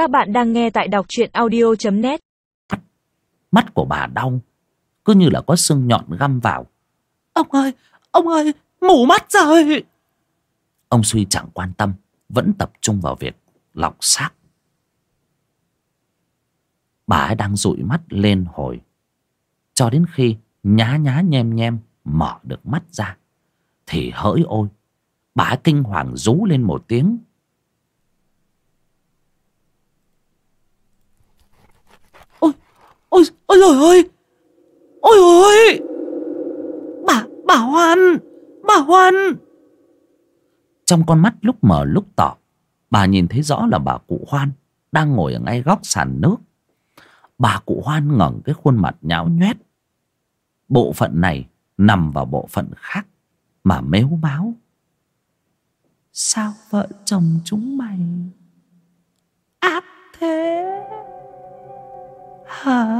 Các bạn đang nghe tại đọc truyện audio.net Mắt của bà đau Cứ như là có xương nhọn găm vào. Ông ơi, ông ơi, mù mắt rồi. Ông Suy chẳng quan tâm Vẫn tập trung vào việc lọc xác. Bà ấy đang dụi mắt lên hồi Cho đến khi nhá nhá nhem nhem Mở được mắt ra Thì hỡi ôi Bà ấy kinh hoàng rú lên một tiếng Ôi, ôi, ôi rồi ôi Ôi ôi! Bà, bà Hoan! Bà Hoan! Trong con mắt lúc mờ lúc tỏ Bà nhìn thấy rõ là bà cụ Hoan Đang ngồi ở ngay góc sàn nước. Bà cụ Hoan ngẩng cái khuôn mặt nhão nhoét. Bộ phận này nằm vào bộ phận khác Mà mếu máu. Sao vợ chồng chúng mày Ác thế? Hả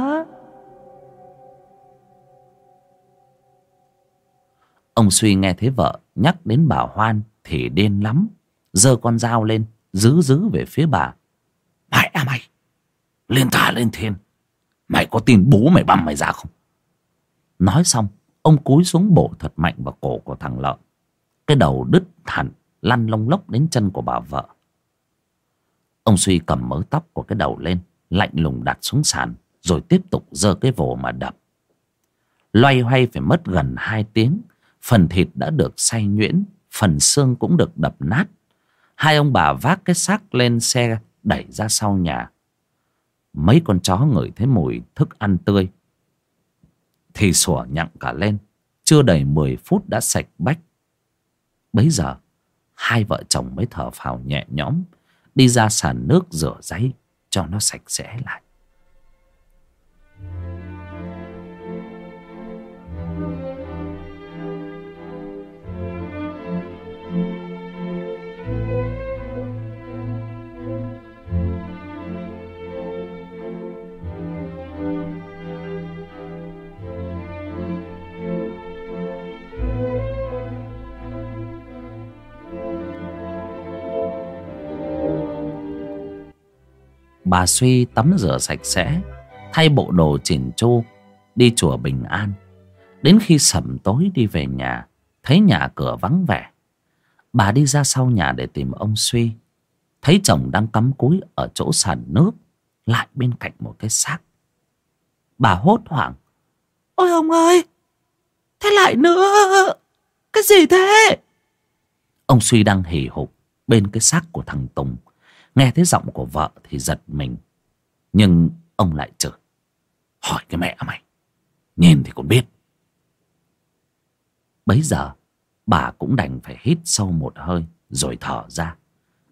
Ông Suy nghe thấy vợ nhắc đến bà Hoan Thì điên lắm. Giơ con dao lên Giữ giữ về phía bà. Mày à mày! Lên thả lên thiên. Mày có tin bố mày băm mày ra không? Nói xong Ông cúi xuống bổ thật mạnh vào cổ của thằng lợn Cái đầu đứt hẳn Lăn lông lốc đến chân của bà vợ. Ông Suy cầm mớ tóc của cái đầu lên Lạnh lùng đặt xuống sàn Rồi tiếp tục giơ cái vồ mà đập. Loay hoay phải mất gần hai tiếng Phần thịt đã được xay nhuyễn, Phần xương cũng được đập nát. Hai ông bà vác cái xác lên xe Đẩy ra sau nhà. Mấy con chó ngửi thấy mùi thức ăn tươi. Thì sủa nhặng cả lên, Chưa đầy mười phút đã sạch bách. Bấy giờ, Hai vợ chồng mới thở phào nhẹ nhõm, Đi ra sàn nước rửa giấy Cho nó sạch sẽ lại. Bà Suy tắm rửa sạch sẽ, Thay bộ đồ chỉnh chu, Đi chùa Bình An. Đến khi sẩm tối đi về nhà, Thấy nhà cửa vắng vẻ. Bà đi ra sau nhà để tìm ông Suy. Thấy chồng đang cắm cúi Ở chỗ sàn nước, Lại bên cạnh một cái xác. Bà hốt hoảng. Ôi ông ơi, Thế lại nữa? Cái gì thế? Ông Suy đang hì hục Bên cái xác của thằng Tùng. Nghe thấy giọng của vợ thì giật mình. Nhưng ông lại chửi. Hỏi cái mẹ mày. Nhìn thì còn biết. Bấy giờ Bà cũng đành phải hít sâu một hơi Rồi thở ra.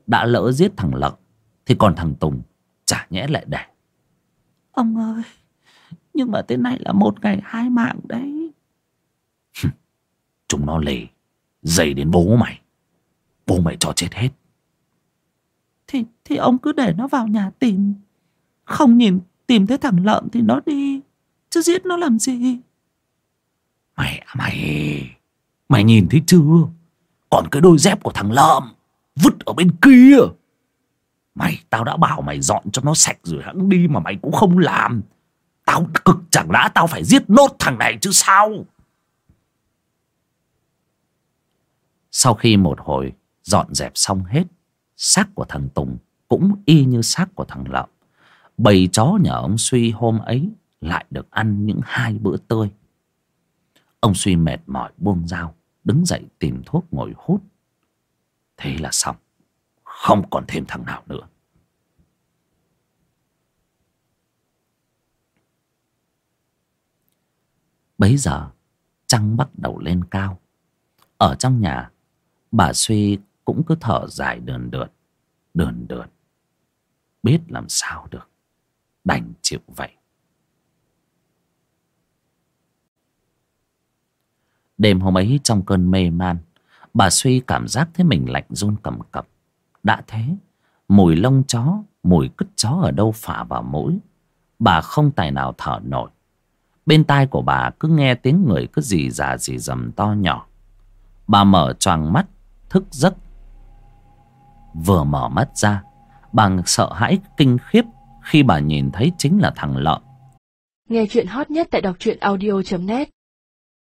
Đã lỡ giết thằng Lợn Thì còn thằng Tùng chả nhẽ lại để Ông ơi Nhưng mà thế này là một ngày hai mạng đấy. Chúng nó lì Dày đến bố mày. Bố mày cho chết hết thì thì ông cứ để nó vào nhà tìm. Không nhìn, tìm thấy thằng lợn thì nó đi. Chứ giết nó làm gì? Mày à mày Mày nhìn thấy chưa? Còn cái đôi dép của thằng lợm Vứt ở bên kia. Mày, tao đã bảo mày dọn cho nó sạch rồi hẵng đi mà mày cũng không làm. Tao cực chẳng đã tao phải giết nốt thằng này chứ sao? Sau khi một hồi, dọn dẹp xong hết xác của thằng Tùng cũng y như xác của thằng Lợm. Bầy chó nhà ông Suy hôm ấy lại được ăn những hai bữa tươi. Ông Suy mệt mỏi buông dao, đứng dậy tìm thuốc ngồi hút. Thế là xong, không còn thêm thằng nào nữa. Bấy giờ, trăng bắt đầu lên cao. Ở trong nhà, bà Suy cũng cứ thở dài đờn đượt, đờn đượt. Biết làm sao được, đành chịu vậy. Đêm hôm ấy trong cơn mê man, bà Suy cảm giác thấy mình lạnh run cầm cập. Đã thế, mùi lông chó, mùi cứt chó ở đâu phả vào mũi. Bà không tài nào thở nổi. Bên tai của bà cứ nghe tiếng người cứ gì già gì dầm to nhỏ. Bà mở choàng mắt, thức giấc Vừa mở mắt ra. Bà sợ hãi, kinh khiếp khi bà nhìn thấy chính là thằng lợn. Nghe chuyện hot nhất tại đọc truyện audio.net